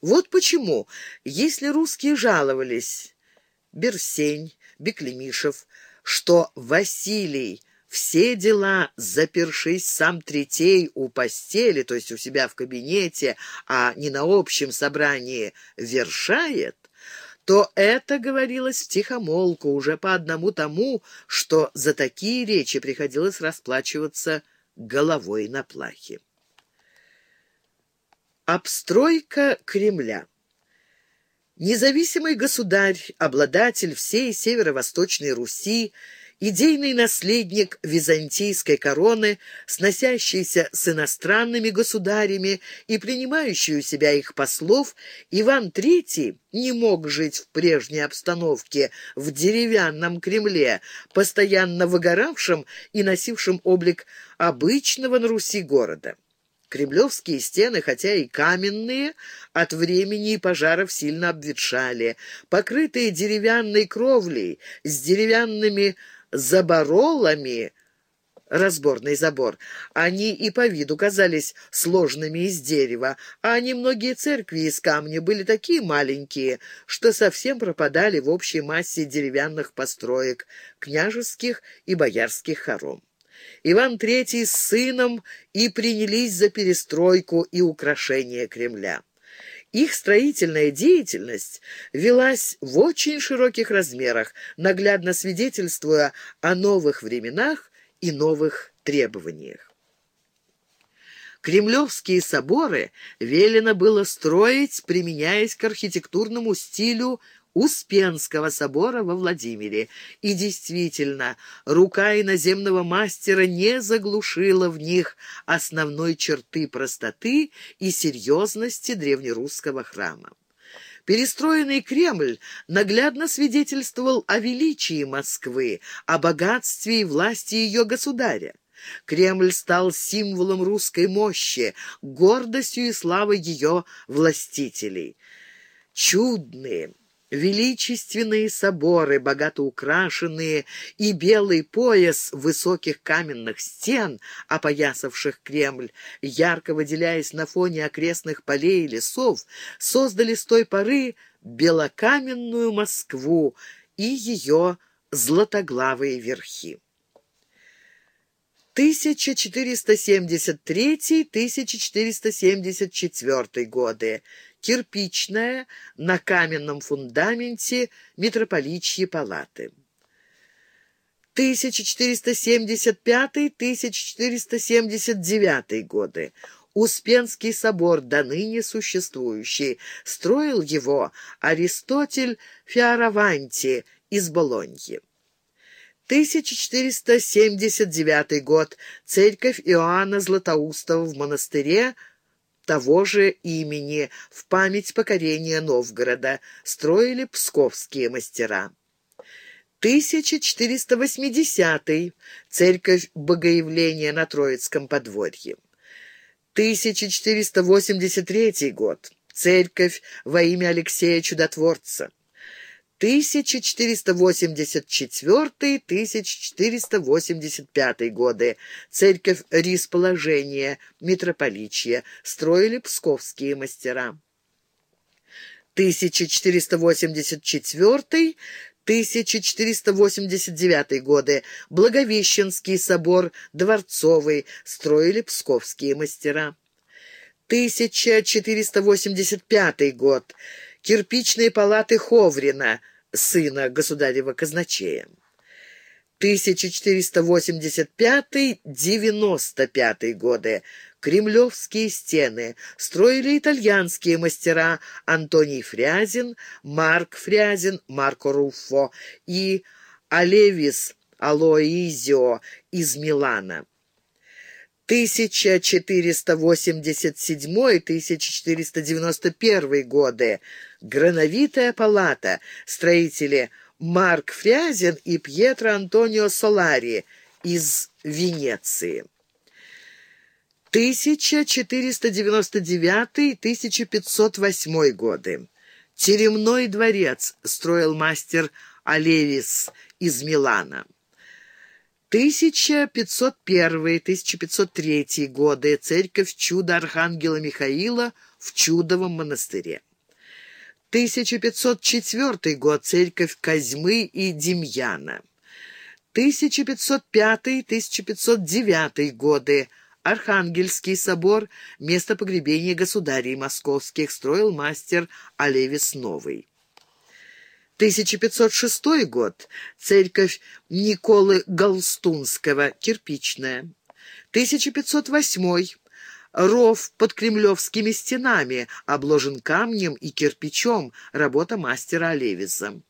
Вот почему, если русские жаловались, Берсень, Беклемишев, что Василий все дела, запершись сам третей у постели, то есть у себя в кабинете, а не на общем собрании, вершает, то это говорилось втихомолку уже по одному тому, что за такие речи приходилось расплачиваться головой на плахе. Обстройка Кремля Независимый государь, обладатель всей северо-восточной Руси, идейный наследник византийской короны, сносящийся с иностранными государями и принимающий у себя их послов, Иван III не мог жить в прежней обстановке в деревянном Кремле, постоянно выгоравшем и носившем облик обычного на Руси города. Кремлевские стены, хотя и каменные, от времени и пожаров сильно обветшали, покрытые деревянной кровлей, с деревянными заборолами, разборный забор. Они и по виду казались сложными из дерева, а немногие церкви из камня были такие маленькие, что совсем пропадали в общей массе деревянных построек, княжеских и боярских хором. Иван III с сыном и принялись за перестройку и украшение Кремля. Их строительная деятельность велась в очень широких размерах, наглядно свидетельствуя о новых временах и новых требованиях. Кремлевские соборы велено было строить, применяясь к архитектурному стилю Успенского собора во Владимире. И действительно, рука иноземного мастера не заглушила в них основной черты простоты и серьезности древнерусского храма. Перестроенный Кремль наглядно свидетельствовал о величии Москвы, о богатстве и власти ее государя. Кремль стал символом русской мощи, гордостью и славой ее властителей. Чудные, Величественные соборы, богато украшенные, и белый пояс высоких каменных стен, опоясавших Кремль, ярко выделяясь на фоне окрестных полей и лесов, создали с той поры белокаменную Москву и ее златоглавые верхи. 1473-1474 годы кирпичная на каменном фундаменте митрополичьи палаты. 1475-1479 годы. Успенский собор, до ныне существующий. Строил его Аристотель Фиараванти из Болоньи. 1479 год. Церковь Иоанна Златоустова в монастыре того же имени в память покорения Новгорода строили псковские мастера. 1480 церковь Богоявления на Троицком подворье. 1483 год церковь во имя Алексея Чудотворца. 1484-1485 годы. Церковь Рисположения, митрополичья, строили псковские мастера. 1484 1489 годы. Благовещенский собор, Дворцовый, строили псковские мастера. 1485 год кирпичные палаты Ховрина, сына государева казначея. 1485-95 годы. Кремлевские стены строили итальянские мастера Антоний Фрязин, Марк Фрязин, Марко Руффо и Алевис Алоизио из Милана. 1487-1491 годы. Грановитая палата. Строители Марк Фрязин и Пьетро Антонио Солари из Венеции. 1499-1508 годы. Теремной дворец строил мастер Алевис из Милана. 1501-1503 годы. Церковь чуда Архангела Михаила в Чудовом монастыре. 1504 год. Церковь Козьмы и Демьяна. 1505-1509 годы. Архангельский собор, место погребения государей московских, строил мастер Олевис Новый. 1506 год. Церковь Николы Галстунского, кирпичная. 1508 Ров под кремлевскими стенами, обложен камнем и кирпичом, работа мастера Олевиса.